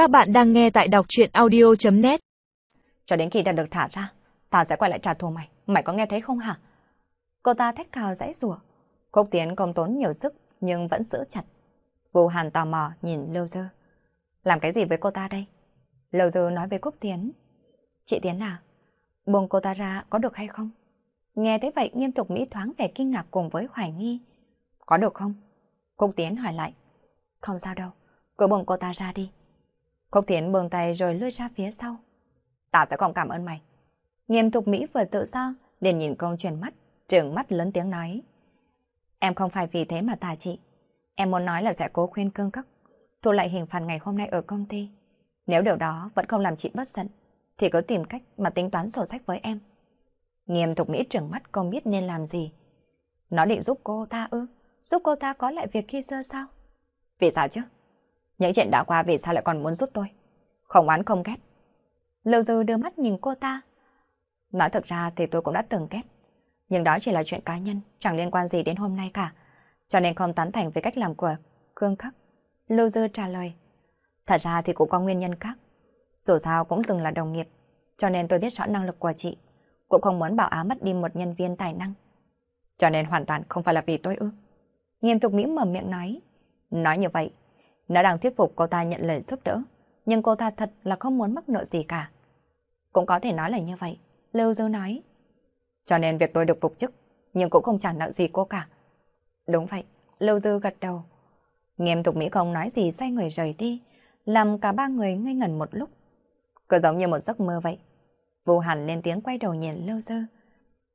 Các bạn đang nghe tại đọc chuyện audio.net Cho đến khi ta được thả ra, ta sẽ quay lại trả thù mày. Mày có nghe thấy không hả? Cô ta thét cào dãy rủa Khúc Tiến không tốn nhiều sức nhưng vẫn giữ chặt. Vô Hàn tò mò nhìn Lâu Dơ. Làm cái gì với cô ta đây? Lâu Dơ nói với Khúc Tiến. Chị Tiến à, buông cô ta ra có được hay không? Nghe thấy vậy nghiêm túc Mỹ thoáng vẻ kinh ngạc cùng với hoài nghi. Có được không? Khúc Tiến hỏi lại. Không sao đâu, cứ buông cô ta ra đi. Khúc Tiến buông tay rồi lùi ra phía sau. Tao sẽ còn cảm ơn mày. Nghiêm thục Mỹ vừa tự do, liền nhìn công chuyển mắt, trường mắt lớn tiếng nói. Em không phải vì thế mà tà chị. Em muốn nói là sẽ cố khuyên cương cấp, thu lại hình phạt ngày hôm nay ở công ty. Nếu điều đó vẫn không làm chị bất giận, thì cứ tìm cách mà tính toán sổ sách với em. Nghiêm thục Mỹ trừng mắt không biết nên làm gì. Nó định giúp cô ta ư? Giúp cô ta có lại việc khi xưa sao? Vì sao chứ? Những chuyện đã qua vì sao lại còn muốn giúp tôi? Không oán không ghét. Lưu Dư đưa mắt nhìn cô ta. Nói thật ra thì tôi cũng đã từng ghét. Nhưng đó chỉ là chuyện cá nhân, chẳng liên quan gì đến hôm nay cả. Cho nên không tán thành với cách làm của Khương Khắc. Lưu Dư trả lời. Thật ra thì cũng có nguyên nhân khác. Dù sao cũng từng là đồng nghiệp, cho nên tôi biết rõ năng lực của chị. Cũng không muốn bảo á mất đi một nhân viên tài năng. Cho nên hoàn toàn không phải là vì tôi ư. Nghiêm tục Mỹ mở miệng nói. Nói như vậy, nó đang thuyết phục cô ta nhận lời giúp đỡ, nhưng cô ta thật là không muốn mắc nợ gì cả. Cũng có thể nói là như vậy, Lưu Dư nói. Cho nên việc tôi được phục chức, nhưng cũng không trả nợ gì cô cả. Đúng vậy, Lưu Dư gật đầu. Nghiêm tục Mỹ không nói gì xoay người rời đi, làm cả ba người ngây ngẩn một lúc. Cứ giống như một giấc mơ vậy. Vô Hàn lên tiếng quay đầu nhìn Lưu Dư.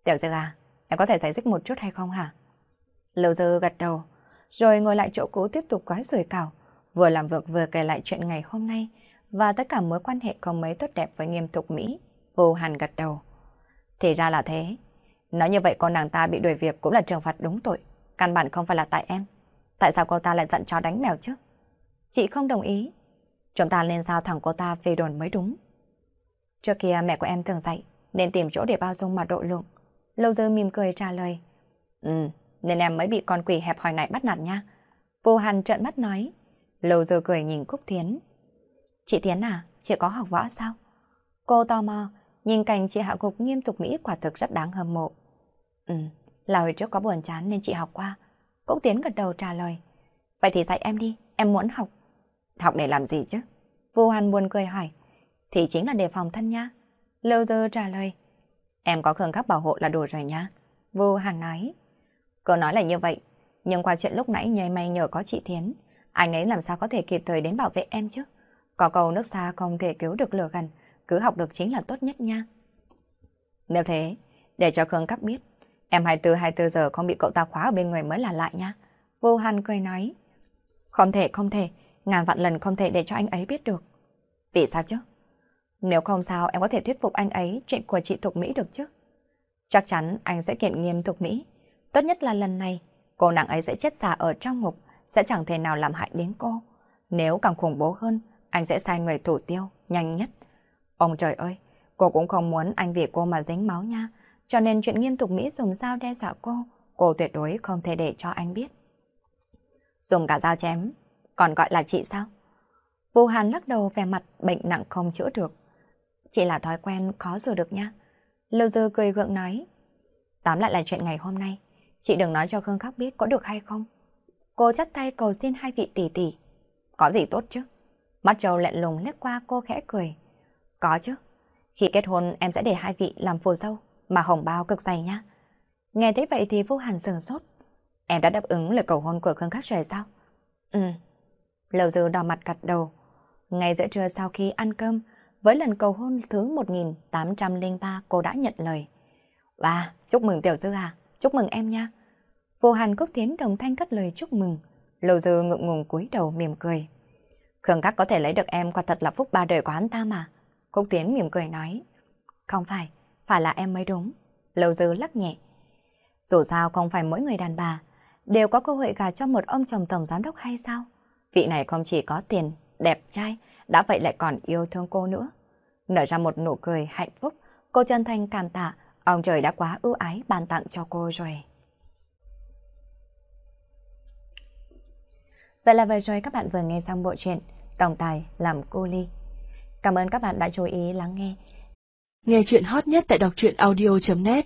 Tiểu Dư à, em có thể giải thích một chút hay không hả? Lưu Dư gật đầu, rồi ngồi lại chỗ cũ tiếp tục gói sủi cảo, vừa làm việc vừa kể lại chuyện ngày hôm nay và tất cả mối quan hệ có mấy tốt đẹp với nghiêm túc Mỹ. Vô Hàn gật đầu. Thì ra là thế. Nói như vậy con nàng ta bị đuổi việc cũng là trừng phạt đúng tội. Căn bản không phải là tại em. Tại sao cô ta lại giận chó đánh mèo chứ? Chị không đồng ý. Chúng ta nên giao thẳng cô ta về đồn mới đúng. Trước kia mẹ của em thường dạy nên tìm chỗ để bao dung mà độ lượng. Lâu dư mỉm cười trả lời. Ừ, nên em mới bị con quỷ hẹp hòi này bắt nạt nha. Vô Hàn trợn mắt nói. Lâu rồi cười nhìn Cúc Thiến. Chị Thiến à, chị có học võ sao? Cô tò mò, nhìn cảnh chị hạ gục nghiêm túc Mỹ quả thực rất đáng hâm mộ. Ừ, là hồi trước có buồn chán nên chị học qua. Cúc Tiến gật đầu trả lời. Vậy thì dạy em đi, em muốn học. Học để làm gì chứ? Vô Hàn buồn cười hỏi. Thì chính là đề phòng thân nha. Lâu giờ trả lời. Em có khương cấp bảo hộ là đủ rồi nha. Vô Hàn nói. Cô nói là như vậy, nhưng qua chuyện lúc nãy nhảy may nhờ có chị Thiến, anh ấy làm sao có thể kịp thời đến bảo vệ em chứ? Có cầu nước xa không thể cứu được lửa gần, cứ học được chính là tốt nhất nha. Nếu thế, để cho Khương Các biết, em 24-24 giờ không bị cậu ta khóa ở bên người mới là lại nha. Vô Hàn cười nói. Không thể, không thể, ngàn vạn lần không thể để cho anh ấy biết được. Vì sao chứ? Nếu không sao em có thể thuyết phục anh ấy chuyện của chị Thục Mỹ được chứ? Chắc chắn anh sẽ kiện nghiêm Thục Mỹ. Tốt nhất là lần này, cô nàng ấy sẽ chết già ở trong ngục, sẽ chẳng thể nào làm hại đến cô. Nếu càng khủng bố hơn, anh sẽ sai người thủ tiêu, nhanh nhất. Ông trời ơi, cô cũng không muốn anh vì cô mà dính máu nha. Cho nên chuyện nghiêm túc Mỹ dùng dao đe dọa cô, cô tuyệt đối không thể để cho anh biết. Dùng cả dao chém, còn gọi là chị sao? Vô Hàn lắc đầu vẻ mặt bệnh nặng không chữa được. Chỉ là thói quen khó sửa được nha. Lưu Dư cười gượng nói. Tóm lại là chuyện ngày hôm nay. Chị đừng nói cho Khương Khắc biết có được hay không. Cô chắp tay cầu xin hai vị tỷ tỷ. Có gì tốt chứ? Mắt trâu lẹn lùng lướt qua cô khẽ cười. Có chứ. Khi kết hôn em sẽ để hai vị làm phù dâu mà hồng bao cực dày nhá. Nghe thấy vậy thì vô hàn sừng sốt. Em đã đáp ứng lời cầu hôn của Khương Khắc rồi sao? Ừ. Lầu dư đỏ mặt gật đầu. Ngay giữa trưa sau khi ăn cơm, với lần cầu hôn thứ 1803 cô đã nhận lời. Và chúc mừng tiểu dư à, chúc mừng em nha. Vô Hàn Cúc Thiến đồng thanh cất lời chúc mừng. Lâu dư ngượng ngùng cúi đầu mỉm cười. Khương Các có thể lấy được em quả thật là phúc ba đời của hắn ta mà. Cúc Tiến mỉm cười nói. Không phải, phải là em mới đúng. Lâu dư lắc nhẹ. Dù sao không phải mỗi người đàn bà đều có cơ hội gả cho một ông chồng tổng giám đốc hay sao? Vị này không chỉ có tiền, đẹp trai, đã vậy lại còn yêu thương cô nữa. Nở ra một nụ cười hạnh phúc, cô chân thành cảm tạ, ông trời đã quá ưu ái ban tặng cho cô rồi. Vậy là vừa rồi các bạn vừa nghe xong bộ truyện tổng tài làm cô ly. Cảm ơn các bạn đã chú ý lắng nghe. Nghe chuyện hot nhất tại đọc truyện audio.net